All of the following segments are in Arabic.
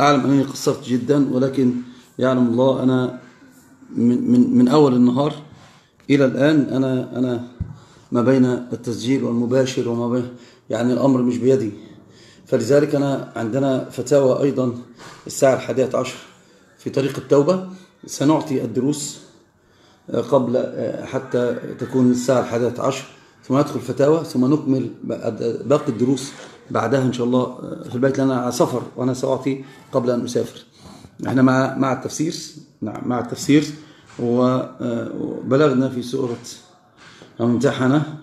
أعلم أنني قصرت جدا ولكن يعلم الله أنا من, من, من أول النهار إلى الآن أنا, أنا ما بين التسجيل والمباشر وما بين يعني الأمر مش بيدي. فلذلك أنا عندنا فتاوى أيضا الساعة الحادية عشر في طريق التوبة. سنعطي الدروس قبل حتى تكون الساعة الحادية عشر. ثم ندخل فتاوى ثم نكمل باقي الدروس. بعدها إن شاء الله في البيت لأنا على سفر وأنا سأعطي قبل أن أسافر. إحنا مع مع التفسير نعم مع التفسير وبلغنا في سورة الممتحنة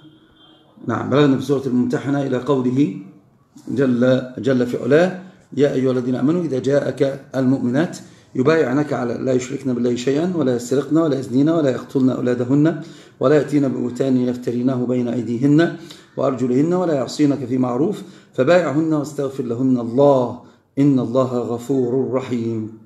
نعم بلغنا في سورة الممتحنة إلى قوله جل, جل في علاه يا أيها الذين أمنوا إذا جاءك المؤمنات يبايعنك على لا يشركن بالله شيئا ولا يسرقن ولا يزنين ولا يقتلن أولادهن ولا يأتين ببهتان يفترينه بين أيديهن وأرجلهن ولا يعصينك في معروف فبايعهن واستغفر لهن. الله إن الله غفور رحيم.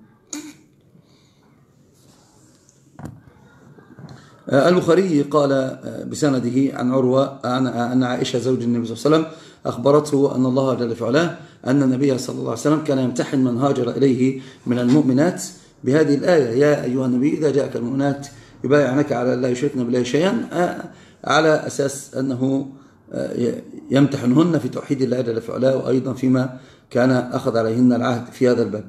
البخاري قال بسنده عن عروة أن عائشة زوج النبي صلى الله عليه وسلم أخبرته أن الله جل في علاه أن النبي صلى الله عليه وسلم كان يمتحن من هاجر إليه من المؤمنات بهذه الآية يا أيها النبي إذا جاءك المؤمنات يبايعنك على لا يشركن بالله شيئا على أساس أنه يمتحنهن في توحيد الله جل في علاه وأيضا فيما كان أخذ عليهن العهد في هذا الباب.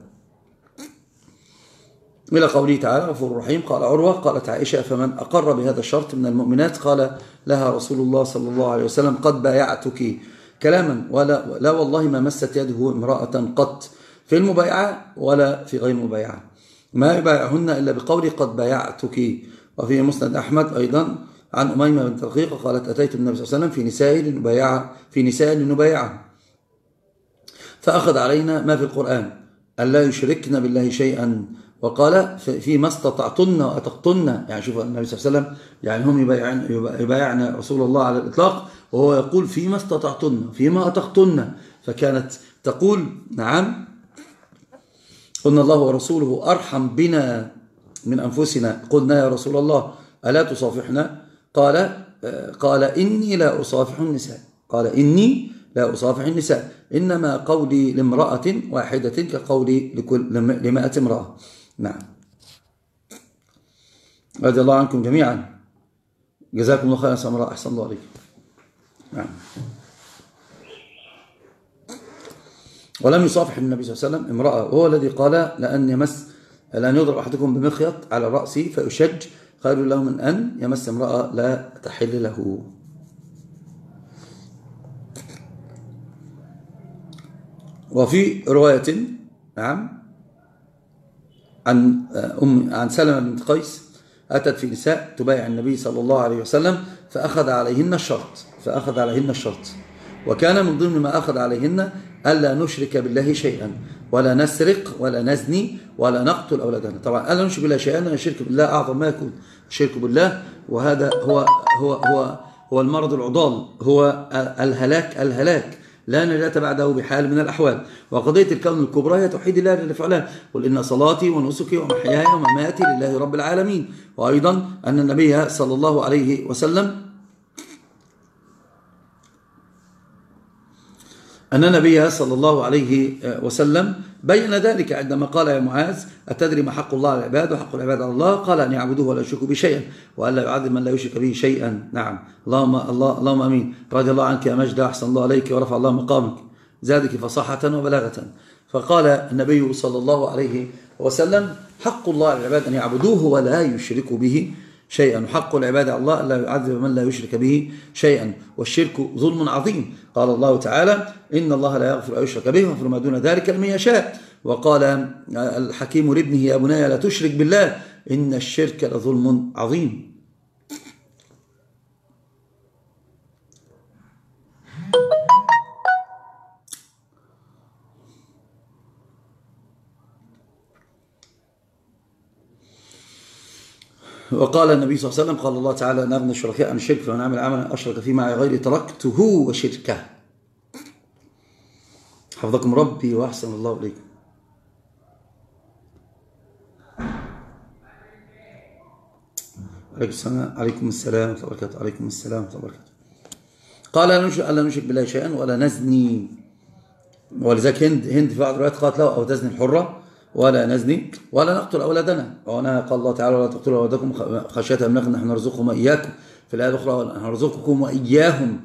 إلى قوله تعالى غفور رحيم قال عروة قالت عائشة فمن أقر بهذا الشرط من المؤمنات؟ قال لها رسول الله صلى الله عليه وسلم قد بايعتك كلاما ولا لا والله ما مست يده امرأة قط في المبايعة ولا في غير المبايعة ما يبايعهن إلا بقول قد بايعتك وفي مسند أحمد أيضا عن أميمة بنت رقيقة قالت أتيت النبي صلى الله عليه وسلم في نساء لنبايع في نساء لنبايعه فأخذ علينا ما في القرآن ألا يشركن بالله شيئا. وقال فيما استطعتن وأتقتن. يعني شوف النبي صلى الله عليه وسلم يعني هم يبايعن, يبايعن رسول الله على الإطلاق وهو يقول فيما استطعتن فيما أتقتن. فكانت تقول نعم قلنا الله ورسوله أرحم بنا. من أنفسنا. قلنا يا رسول الله ألا تصافحنا قال قال إني لا أصافح النساء. قال إني لا أصافح النساء. إنما قولي لامرأة واحدة كقولي لكل لمائة امرأة. نعم. رضي الله عنكم جميعا. جزاكم الله خيرا سمراء. أحسن الله عليكم نعم. ولم يصافح النبي صلى الله عليه وسلم امرأة. وهو الذي قال لأن يمس لأن يضرب أحدكم بمخيط على رأسه فيشج خير له من أن؟ يمس امرأة لا تحل له. وفي رواية نعم عن أم عن سلمة بنت قيس أتت في نساء تبايع النبي صلى الله عليه وسلم فأخذ عليهن الشرط فأخذ عليهن الشرط. وكان من ضمن ما أخذ عليهن ألا نشرك بالله شيئا. ولا نسرق ولا نزني ولا نقتل أولادنا. طبعا ألا نشرك بالله شيئا الشرك بالله أعظم ما يكون الشرك بالله. وهذا هو هو هو هو المرض العضال هو الهلاك الهلاك. لا نجاة بعده بحال من الأحوال. وقضية الكون الكبرى هي توحيد الله جل وعلا. قل إن صلاتي ونسكي ومحياي ومماتي لله رب العالمين. وأيضا أن النبي صلى الله عليه وسلم أن النبي صلى الله عليه وسلم بين ذلك عندما قال يا معاذ أتدري ما حق الله على العباد وحق العباد على الله؟ قال أن يعبدوه ولا يشركوا به شيئا وألا يعذب من لا يشرك به شيئا. نعم. اللهم الله اللهم أمين. رضي الله عنك يا مجد أحسن الله عليك ورفع الله مقامك. زادك فصاحة وبلاغة. فقال النبي صلى الله عليه وسلم حق الله على العباد أن يعبدوه ولا يشركوا به. شيئا. وحق العباد على الله لا يعذب من لا يشرك به شيئا. والشرك ظلم عظيم. قال الله تعالى إن الله لا يغفر أن يشرك به ويغفر ما دون ذلك لمن يشاء. وقال الحكيم لابنه يا بني لا تشرك بالله. إن الشرك لظلم عظيم. وقال النبي صلى الله عليه وسلم قال الله تعالى أغنى الشركاء عن الشرك فمن عمل عملا أشرك فيه معي غيري تركته وشركه. حفظكم ربي وأحسن الله إليكم. عليكم السلام عليكم السلام وبركاته عليكم السلام وبركاته. قال ألا نشرك بالله شيئا ولا نزني. ولذلك هند هند في بعض الروايات قالت له أو تزني الحرة؟ ولا نزني ولا نقتل أولادنا. وهنا قال الله تعالى ولا تقتلوا أولادكم خشية أملاك نحن نرزقهم وإياكم. في الآية الأخرى نرزقكم وإياهم.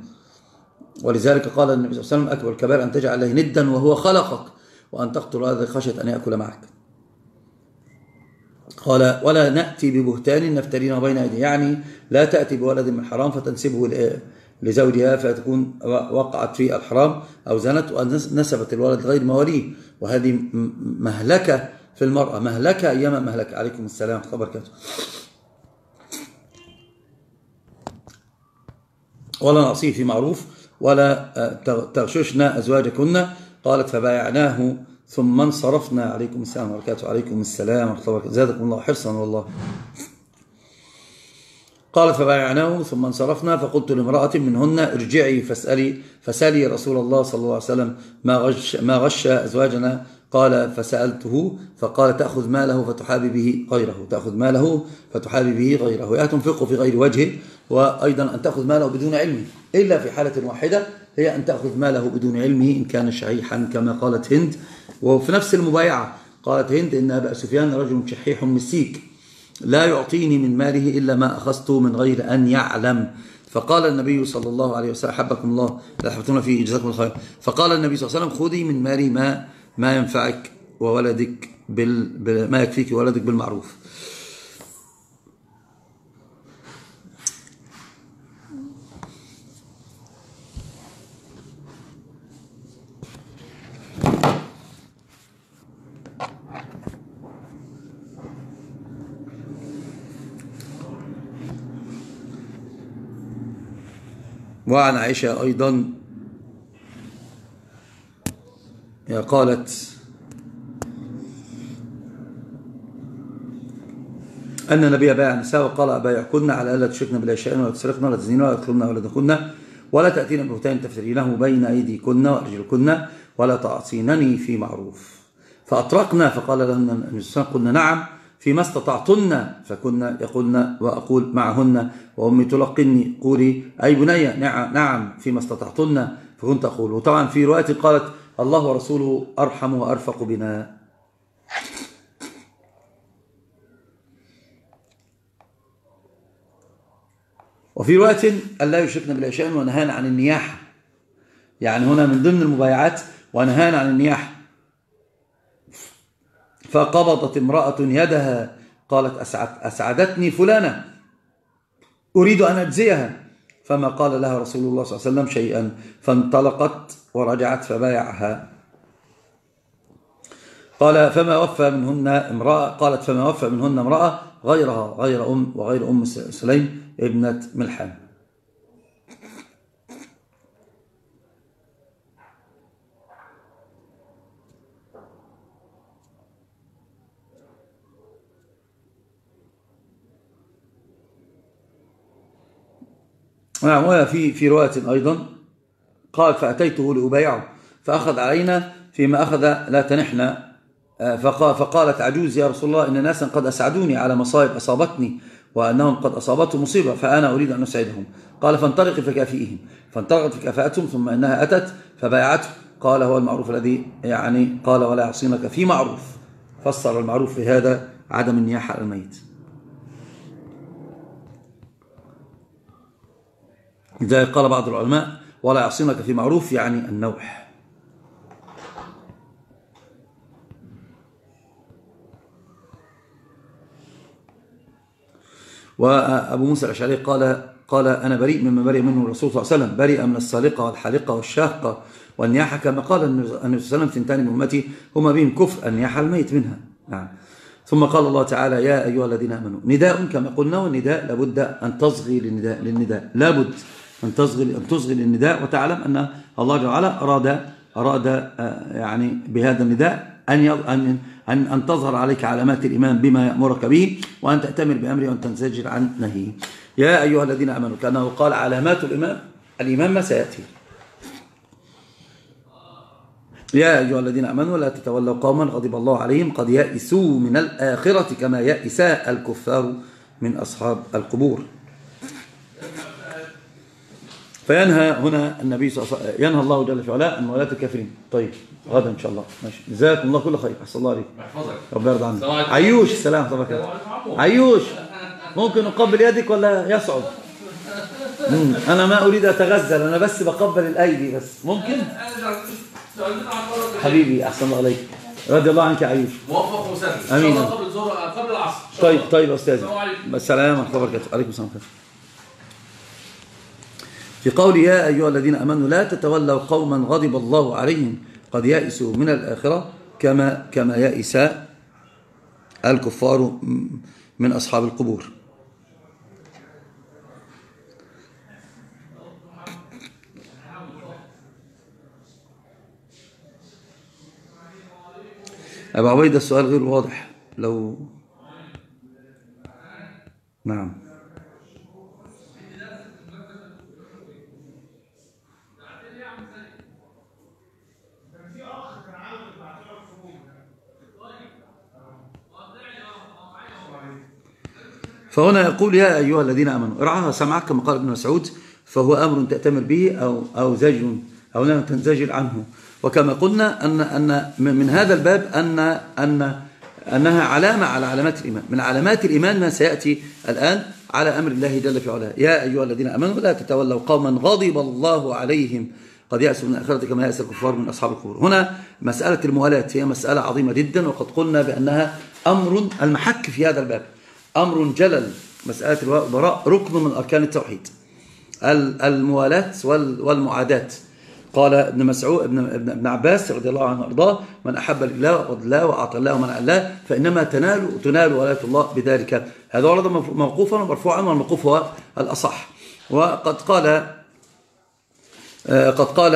ولذلك قال النبي صلى الله عليه وسلم أكبر الكبائر أن تجعل له ندا وهو خلقك وأن تقتل هذا خشية أن يأكل معك. قال ولا نأتي ببهتان نفترينه بين أيدي يعني لا تأتي بولد من حرام فتنسبه لزوجها فتكون وقعت في الحرام أو زنت ونسبت الولد غير مواليه. وهذه مهلكة في المرأة. مهلكة أيام مهلكة؟ عليكم السلام. وبركاته ولا نعصيه في معروف. ولا تغششن أزواجكن. قالت فبايعناه ثم انصرفنا. عليكم السلام وبركاته. عليكم السلام ورحمة الله وبركاته. زادكم الله حرصا والله. قال فبايعناه ثم انصرفنا فقلت لامرأة منهن ارجعي فاسألي فسألي رسول الله صلى الله عليه وسلم ما غش, ما غش أزواجنا؟ قال فسألته فقال تأخذ ماله فتحابي به غيره. تأخذ ماله فتحابي به غيره. يا تنفقه في غير وجهه وأيضا أن تأخذ ماله بدون علمه إلا في حالة واحدة هي أن تأخذ ماله بدون علمه إن كان شحيحا كما قالت هند. وفي نفس المبايعة قالت هند إن أبا سفيان رجل شحيح مسيك. لا يعطيني من ماله إلا ما أخذته من غير أن يعلم. فقال النبي صلى الله عليه وسلم حبكم الله لا حبتونا فيه جزاكم الخير فقال النبي صلى الله عليه وسلم خذي من مالي ما ما ينفعك وولدك بال ما يكفيك وولدك بالمعروف. وعن عائشة أيضا. قالت أن النبي بايع النساء وقال أبايعكن على ألا تشركن بالله شيئا ولا تسرقن ولا تزنين ولا تقتلن أولادكن ولا تأتين بهتان تفترينه بين أيديكن وأرجلكن ولا تعصينني في معروف. فأطرقنا فقال لهن النساء قلنا نعم. فيما استطعتن فكنا يقولن وأقول معهن. وأمي تلقني قولي أي بني نعم, نعم فيما استطعتن فكنت أقول وطبعا في رواية قالت الله ورسوله أرحم وأرفق بنا. وفي رواية أن لا يشركن بالأشياء ونهانا عن النياحة. يعني هنا من ضمن المبايعات ونهانا عن النياحة. فقبضت امرأة يدها. قالت أسعد أسعدتني فلانة. أريد أن أجزيها. فما قال لها رسول الله صلى الله عليه وسلم شيئا. فانطلقت ورجعت فبايعها. قال فما وفى منهن امرأة قالت فما وفى منهن امرأة غيرها غير أم وغير أم سليم ابنة ملحان نعم وفي في رواية أيضا قال فأتيته لأبايعه فأخذ علينا فيما أخذ لا تنحنا. آه، فقالت عجوز يا رسول الله إن ناسا قد أسعدوني على مصائب أصابتني وأنهم قد أصابتهم مصيبة فأنا أريد أن أسعدهم. قال فانطلق فكافئهم فانطلقت فكافأتهم ثم إنها أتت فبايعته. قال هو المعروف الذي يعني قال ولا يعصينك في معروف. فسر المعروف في هذا عدم النياحة على الميت. لذلك قال بعض العلماء ولا يعصينك في معروف يعني النوح. وأبو موسى الأشعري قال قال أنا بريء مما بريء منه الرسول صلى الله عليه وسلم بريء من الصالقة والحالقة والشاقة والنياحة كما قال النبي صلى الله عليه وسلم ثنتان من أمتي هما بهم كفر النياحة الميت منها. نعم. ثم قال الله تعالى يا أيها الذين آمنوا نداء كما قلنا والنداء لابد أن تصغي للنداء, للنداء. لابد. أن تصغي أن تصغي للنداء وتعلم أن الله جل وعلا أراد أراد آه، يعني بهذا النداء أن أن أن أن تظهر عليك علامات الإيمان بما يأمرك به وأن تأتمر بأمره وأن تنزجر عن نهيه. يا أيها الذين آمنوا كأنه قال علامات الإيمان الإيمان ما سيأتي. يا أيها الذين آمنوا لا تتولوا قوما غضب الله عليهم قد يأسوا من الآخرة كما يأس الكفار من أصحاب القبور. فينهى هنا النبي صلى الله عليه وسلم ينهى الله جل في علاه عن مولاة الكافرين. طيب غدا إن شاء الله. ماشي. جزاكم الله كل خير. أحسن الله عليك ربنا يرضى عنك. عيوش سلام طبعا عيوش. ممكن أقبل يدك ولا يصعب؟ أنا ما أريد أتغزل أنا بس بقبل الأيدي بس. ممكن؟ حبيبي أحسن الله عليك. رضي الله عنك يا عيوش. موفق وسهل آمين. قبل الظهر قبل العصر. طيب طيب يا أستاذ السلام ورحمة الله وبركاته. عليكم السلام ورحمة في قول يا أيها الذين آمنوا لا تتولوا قوما غضب الله عليهم قد يئسوا من الآخرة كما كما يئس الكفار من أصحاب القبور. أبو عبيدة السؤال غير واضح. لو نعم. فهنا يقول يا أيها الذين آمنوا ارعاها سمعك كما قال ابن مسعود فهو أمر تأتمر به أو, أو زجر أو لا تنزجر عنه. وكما قلنا أن, أن من هذا الباب أن, أن أنها علامة على علامات الإيمان. من علامات الإيمان ما سيأتي الآن على أمر الله جل في علاه. يا أيها الذين أمنوا لا تتولوا قوما غضب الله عليهم. قد يأسوا من الآخرة كما يأس الكفار من أصحاب القبور. هنا مسألة الموالاة هي مسألة عظيمة جدا وقد قلنا بأنها أمر المحك في هذا الباب. أمر جلل مسألة البراء ركن من أركان التوحيد. الموالاة والمعاداة قال ابن مسعود ابن, ابن عباس رضي الله عنه وأرضاه من أحب الله وقد الله وأعطى الله ومنع الله فإنما تنال تنال ولاية الله بذلك. هذا ورد موقوفا ومرفوعا والموقوف هو الأصح. وقد قال آه، قد قال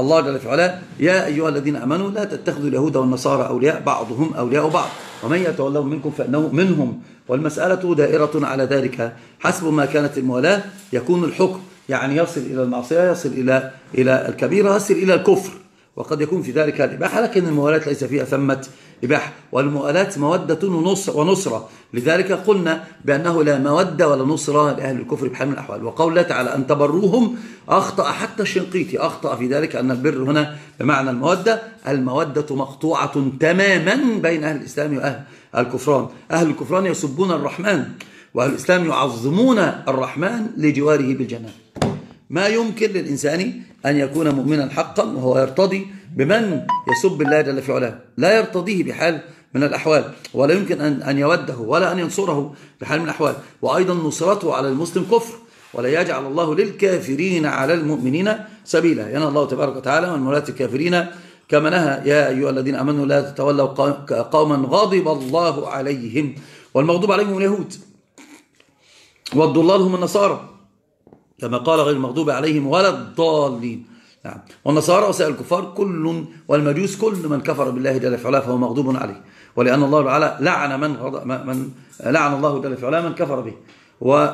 الله جل وعلا يا أيها الذين آمنوا لا تتخذوا اليهود والنصارى أولياء بعضهم أولياء بعض. ومن يتولهم منكم فإنه منهم. والمسألة دائرة على ذلك. حسب ما كانت الموالاة يكون الحكم يعني يصل إلى المعصية يصل إلى إلى الكبيرة يصل إلى الكفر. وقد يكون في ذلك الإباحة لكن الموالاة ليس فيها ثمة إباحة والموالاة مودة ونصرة. لذلك قلنا بأنه لا مودة ولا نصرة لأهل الكفر بحال من الأحوال. وقول الله تعالى أن تبروهم أخطأ حتى الشنقيطي أخطأ في ذلك أن البر هنا بمعنى المودة. المودة مقطوعة تماما بين أهل الإسلام وأهل الكفران. أهل الكفران يسبون الرحمن وأهل الإسلام يعظمون الرحمن لجواره بالجنة. ما يمكن للإنسان أن يكون مؤمنا حقا وهو يرتضي بمن يسب الله جل في علاه. لا يرتضيه بحال من الأحوال ولا يمكن أن يوده ولا أن ينصره بحال من الأحوال. وأيضا نصرته على المسلم كفر ولا يجعل الله للكافرين على المؤمنين سبيلا. ينهى الله تبارك وتعالى من مولاة الكافرين كما نهى يا أيها الذين أمنوا لا تتولوا قوما غضب الله عليهم. والمغضوب عليهم اليهود والضلال هم النصارى. كما قال غير المغضوب عليهم ولا الضالين. نعم. والنصارى وسائر الكفار كل والمجوس كل من كفر بالله جل في فهو مغضوب عليه. ولأن الله تعالى لعن من من لعن الله جل في من كفر به. و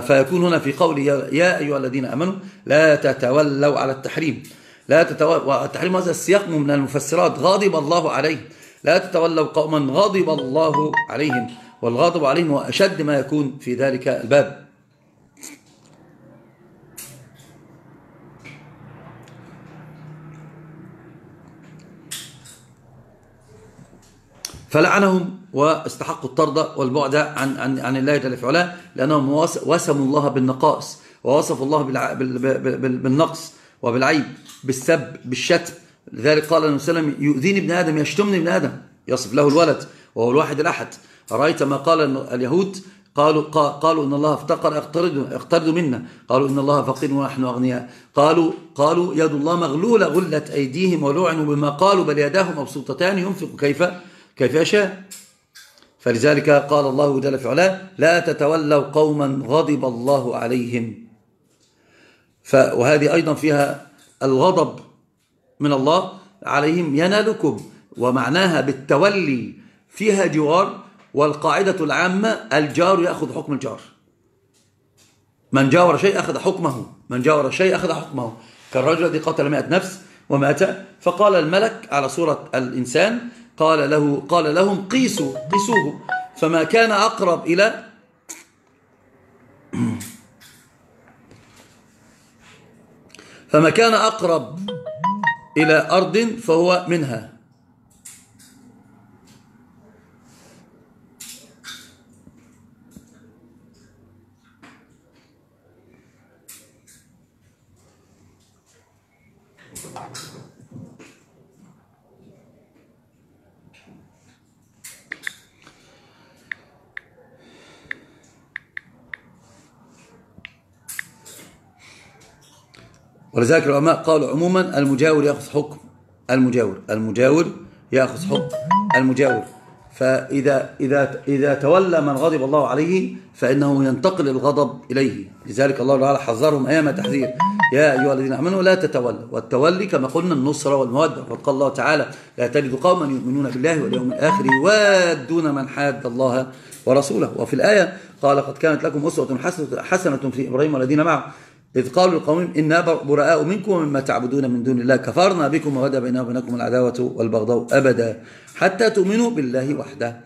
فيكون هنا في قوله يا أيها الذين أمنوا لا تتولوا على التحريم. لا تتولوا والتحريم هذا السياق من المفسرات. غاضب الله عليه لا تتولوا قوما غاضب الله عليهم. والغاضب عليهم هو أشد ما يكون في ذلك الباب. فلعنهم واستحقوا الطرد والبعد عن عن عن الله جل في علاه لأنهم وسموا الله بالنقائص ووصفوا الله بالنقص وبالعيب بالسب بالشتم. لذلك قال النبي صلى الله عليه وسلم يؤذيني ابن آدم يشتمني ابن آدم. يصف له الولد وهو الواحد الأحد. أرأيت ما قال اليهود؟ قالوا قالوا إن الله افتقر اقترض اقترض منا. قالوا إن الله فقير ونحن أغنياء. قالوا قالوا يد الله مغلولة غلت أيديهم ولعنوا بما قالوا بل يداه مبسوطتان ينفق كيف؟ كيف يشاء. فلذلك قال الله جل في علاه لا تتولوا قوما غضب الله عليهم. وهذه أيضا فيها الغضب من الله عليهم ينالكم ومعناها بالتولي فيها جوار والقاعدة العامة الجار يأخذ حكم الجار. من جاور شيء أخذ حكمه من جاور شيء أخذ حكمه. كالرجل الذي قتل مئة نفس ومات فقال الملك على صورة الإنسان قال له قال لهم قيسوا قيسوه. فما كان أقرب إلى فما كان أقرب إلى أرض فهو منها. ولذلك العلماء قالوا عموما المجاور يأخذ حكم. المجاور. المجاور يأخذ حكم. المجاور. فإذا إذا إذا تولى من غضب الله عليه فإنه ينتقل الغضب إليه. لذلك الله تعالى حذرهم أيام تحذير يا أيها الذين آمنوا لا تتولوا. والتولي كما قلنا النصرة والمودة. وقال الله تعالى لا تجد قوما يؤمنون بالله واليوم الآخر يوادون من حاد الله ورسوله. وفي الآية قال قد كانت لكم أسوة حسنة في إبراهيم والذين معه. إذ قالوا لقومهم إنا براء منكم ومما تعبدون من دون الله. كفرنا بكم وبدا بيننا وبينكم العداوة والبغضاء أبدا حتى تؤمنوا بالله وحده.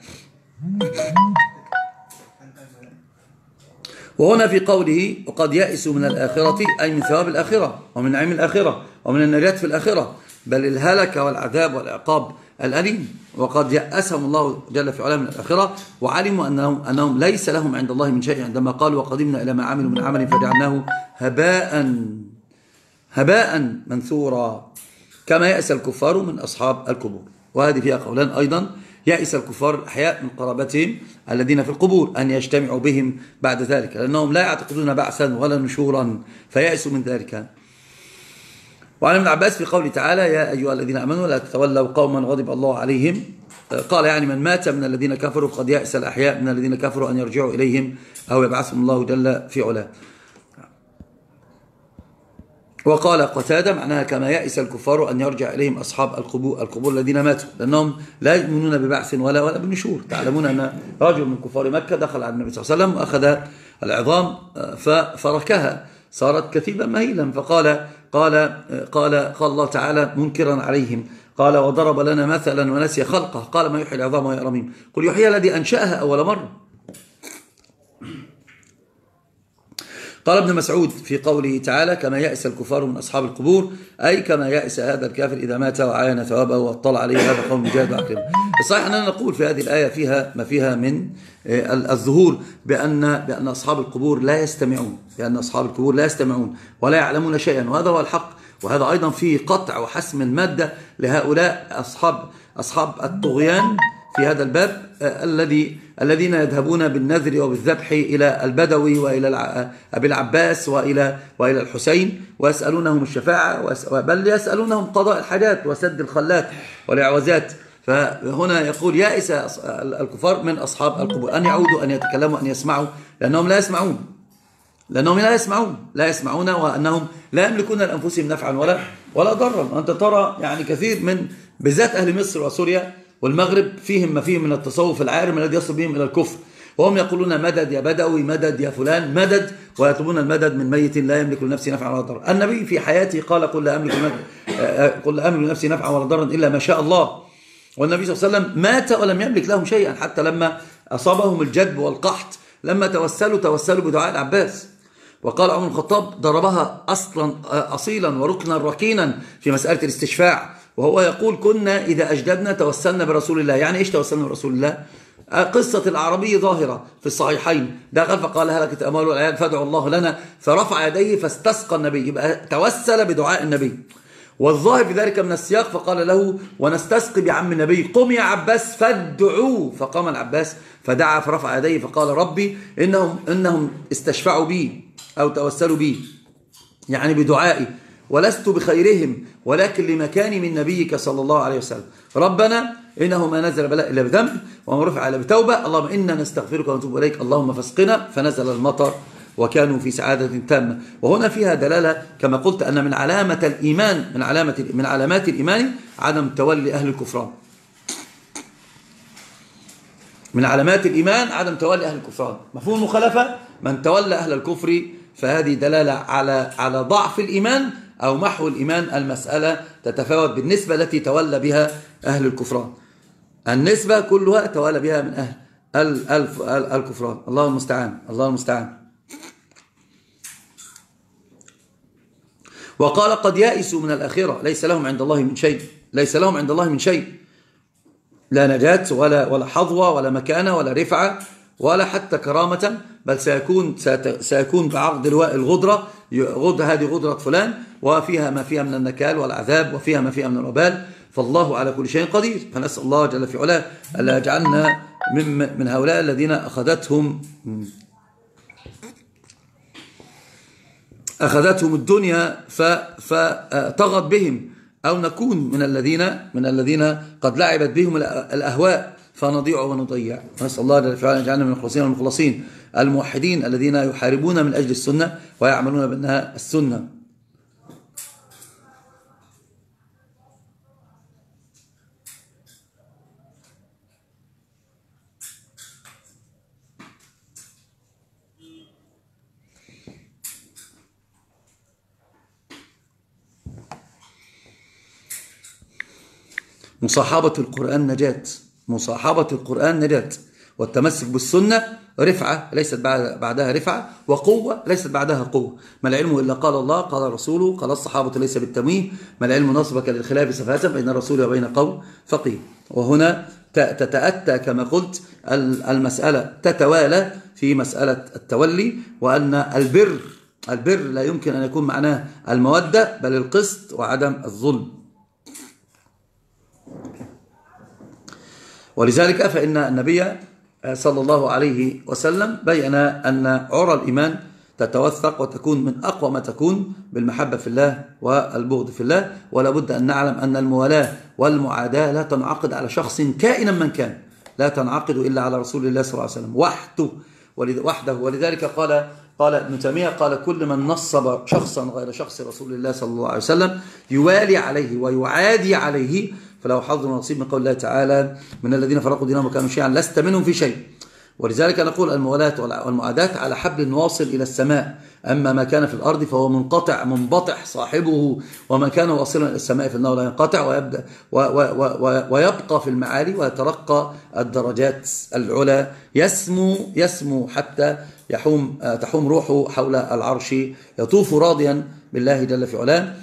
وهنا في قوله وقد يأسوا من الآخرة أي من ثواب الآخرة ومن نعيم الآخرة ومن النجاة في الآخرة. بل الهلك والعذاب والعقاب الأليم. وقد يأسهم الله جل في علام الآخرة وعلموا أنهم, أنهم ليس لهم عند الله من شيء. عندما قالوا وقدمنا إلى ما عملوا من عمل فجعلناه هباء هباء منثورا. كما يأس الكفار من أصحاب القبور. وهذه فيها قولان أيضا. يأس الكفار الأحياء من قرابتهم الذين في القبور أن يجتمعوا بهم بعد ذلك لأنهم لا يعتقدون بعثا ولا نشورا فيأسوا من ذلك. وعن ابن عباس في قوله تعالى يا أيها الذين أمنوا لا تتولوا قوما غضب الله عليهم. قال يعني من مات من الذين كفروا قد يأس الأحياء من الذين كفروا أن يرجعوا إليهم أو يبعثهم الله جل في علاه. وقال قتادة معناها كما يأس الكفار أن يرجع إليهم أصحاب القبور, القبور الذين ماتوا لأنهم لا يؤمنون ببعث ولا ولا بنشور. تعلمون أن رجل من كفار مكة دخل على النبي صلى الله عليه وسلم وأخذ العظام ففركها صارت كثيبا مهيلا. فقال قال قال قال الله تعالى منكرا عليهم. قال وضرب لنا مثلا ونسي خلقه. قال ما يحيي العظام وهي رميم قل يحيي الذي أنشأها أول مرة. قال ابن مسعود في قوله تعالى كما يأس الكفار من أصحاب القبور أي كما يأس هذا الكافر إذا مات وعاين ثوابه واطلع عليه هذا قوم مجاهد وعقرم الصحيح أننا نقول في هذه الآية فيها ما فيها من آه، الظهور بأن, بأن أصحاب القبور لا يستمعون بأن أصحاب القبور لا يستمعون ولا يعلمون شيئا وهذا هو الحق وهذا أيضا فيه قطع وحسم المادة لهؤلاء أصحاب أصحاب الطغيان في هذا الباب آه، الذي الذين يذهبون بالنذر وبالذبح إلى البدوي وإلى أبي العباس وإلى وإلى الحسين ويسألونهم الشفاعة بل يسألونهم قضاء الحاجات وسد الخلات والإعوازات. فهنا يقول يائس الكفار من أصحاب القبور؟ أن يعودوا أن يتكلموا أن يسمعوا؟ لأنهم لا يسمعون. لأنهم لا يسمعون. لا يسمعون وأنهم لا يملكون لأنفسهم نفعا ولا ولا ضرا. أنت ترى يعني كثير من بالذات أهل مصر وسوريا والمغرب فيهم ما فيه من التصوف العارم الذي يصل بهم إلى الكفر. وهم يقولون مدد يا بدوي مدد يا فلان مدد ويطلبون المدد من ميت لا يملك لنفسه نفعا ولا ضرا. النبي في حياته قال قل لا أملك قل لا أملك لنفسي نفعا ولا ضرا إلا ما شاء الله. والنبي صلى الله عليه وسلم مات ولم يملك لهم شيئا حتى لما أصابهم الجدب والقحط. لما توسلوا توسلوا بدعاء العباس. وقال عمر الخطاب ضربها أصلا أصيلا وركنا ركينا في مسألة الاستشفاع. وهو يقول كنا إذا أجددنا توسلنا برسول الله. يعني إيش توسلنا برسول الله؟ قصة العربي ظاهرة في الصحيحين. دخل فقال هلكت أموال والعيال فادعوا الله لنا. فرفع يديه فاستسقى النبي. يبقى توسل بدعاء النبي. والظاهر في ذلك من السياق فقال له ونستسقي بعم النبي. قم يا عباس فادعوه. فقام العباس فدعا فرفع يديه فقال ربي إنهم, إنهم استشفعوا بي أو توسلوا بي. يعني بدعائي. ولست بخيرهم ولكن لمكاني من نبيك صلى الله عليه وسلم. ربنا إنه ما نزل بلاء إلا بذنب وما رفع إلا بتوبة. اللهم إنا نستغفرك ونتوب إليك. اللهم فاسقنا. فنزل المطر وكانوا في سعادة تامة. وهنا فيها دلالة كما قلت أن من علامة الإيمان من علامة من علامات الإيمان عدم تولي أهل الكفران. من علامات الإيمان عدم تولي أهل الكفران. مفهوم المخالفة من تولى أهل الكفر فهذه دلالة على على ضعف الإيمان أو محو الإيمان المسألة تتفاوت بالنسبة التي تولى بها أهل الكفران. النسبة كلها تولى بها من أهل الكفران. الله المستعان الله المستعان. وقال قد يائسوا من الآخرة ليس لهم عند الله من شيء. ليس لهم عند الله من شيء. لا نجاة ولا ولا حظوة ولا مكانة ولا رفعة. ولا حتى كرامة بل سيكون سيكون بعقد لواء الغدرة غد هذه غدرة فلان وفيها ما فيها من النكال والعذاب وفيها ما فيها من الوبال فالله على كل شيء قدير. فنسأل الله جل في علاه ألا يجعلنا من, من هؤلاء الذين أخذتهم أخذتهم الدنيا فطغت بهم أو نكون من الذين من الذين قد لعبت بهم الأهواء. فنضيع ونضيع. نسأل الله جل وعلا يجعلنا من المخلصين والمخلصين. الموحدين الذين يحاربون من أجل السنة ويعملون بأنها السنة. مصاحبة القرآن نجاة. مصاحبة القرآن نجاة والتمسك بالسنة رفعة ليست بعدها رفعة وقوة ليست بعدها قوة. ما العلم إلا قال الله قال رسوله قال الصحابة ليس بالتمويه. ما العلم نصبك للخلاف سفاتا بين الرسول وبين قوم فقيه. وهنا تتأتى كما قلت المسألة تتوالى في مسألة التولي وأن البر البر لا يمكن أن يكون معناه المودة بل القسط وعدم الظلم. ولذلك فإن النبي صلى الله عليه وسلم بين أن عرى الإيمان تتوثق وتكون من أقوى ما تكون بالمحبة في الله والبغض في الله ولا بد أن نعلم أن الموالاة والمعاداة لا تنعقد على شخص كائنا من كان لا تنعقد إلا على رسول الله صلى الله عليه وسلم وحده. وحده. ولذلك قال قال ابن تيمية قال كل من نصب شخصا غير شخص رسول الله صلى الله عليه وسلم يوالي عليه ويعادي عليه فله حظ ونصيب من قول الله تعالى من الذين فرقوا دينهم وكانوا شيعا لست منهم في شيء. ولذلك نقول الموالاة والمعاداة على حبل واصل إلى السماء. أما ما كان في الأرض فهو منقطع منبطح صاحبه وما كان واصلا إلى السماء فإنه لا ينقطع ويبدأ و و و ويبقى في المعالي ويترقى الدرجات العلى. يسمو يسمو حتى يحوم تحوم روحه حول العرش يطوف راضيا بالله جل في علاه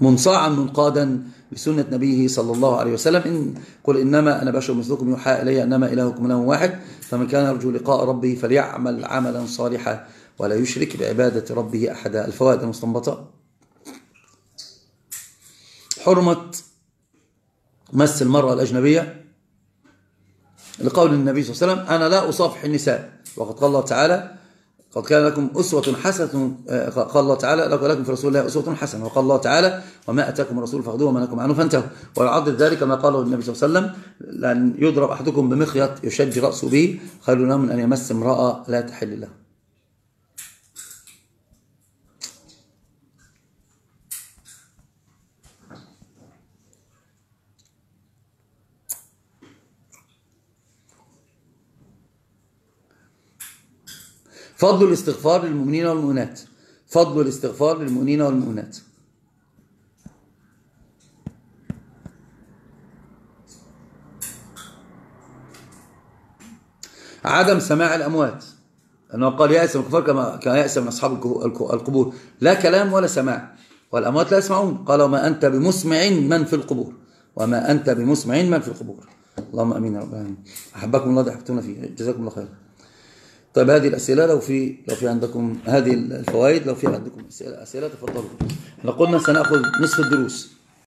منصاعا منقادا لسنة نبيه صلى الله عليه وسلم إن قل إنما أنا بشر مثلكم يوحى إلي أنما إلهكم إله واحد فمن كان يرجو لقاء ربه فليعمل عملا صالحا ولا يشرك بعبادة ربه أحدا. الفوائد المستنبطة. حرمة مس المرأة الأجنبية. لقول النبي صلى الله عليه وسلم أنا لا أصافح النساء. وقد قال الله تعالى قد كان لكم أسوة حسنة آه، قال الله تعالى لكم في رسول الله أسوة حسنة وقال الله تعالى وما أتاكم الرسول فاخذوه وما لكم عنه فانتهوا. ويعضد ذلك ما قاله النبي صلى الله عليه وسلم لأن يضرب أحدكم بمخيط يشج رأسه به خير من أن يمس امرأة لا تحل له. فضل الاستغفار للمؤمنين والمؤمنات. فضل الاستغفار للمؤمنين والمؤمنات. عدم سماع الأموات. أنه قال يأس من الكفار كما كان يأس من أصحاب القبور. لا كلام ولا سماع. والأموات لا يسمعون. قال وما أنت بمسمع من في القبور. وما أنت بمسمع من في القبور. اللهم أمين يا رب العالمين. أحبكم الله أحبتونا فيه. جزاكم الله خير طيب هذه الأسئلة لو في لو في عندكم هذه الفوائد لو في عندكم أسئلة, أسئلة تفضلوا. إحنا قلنا سنأخذ نصف الدروس.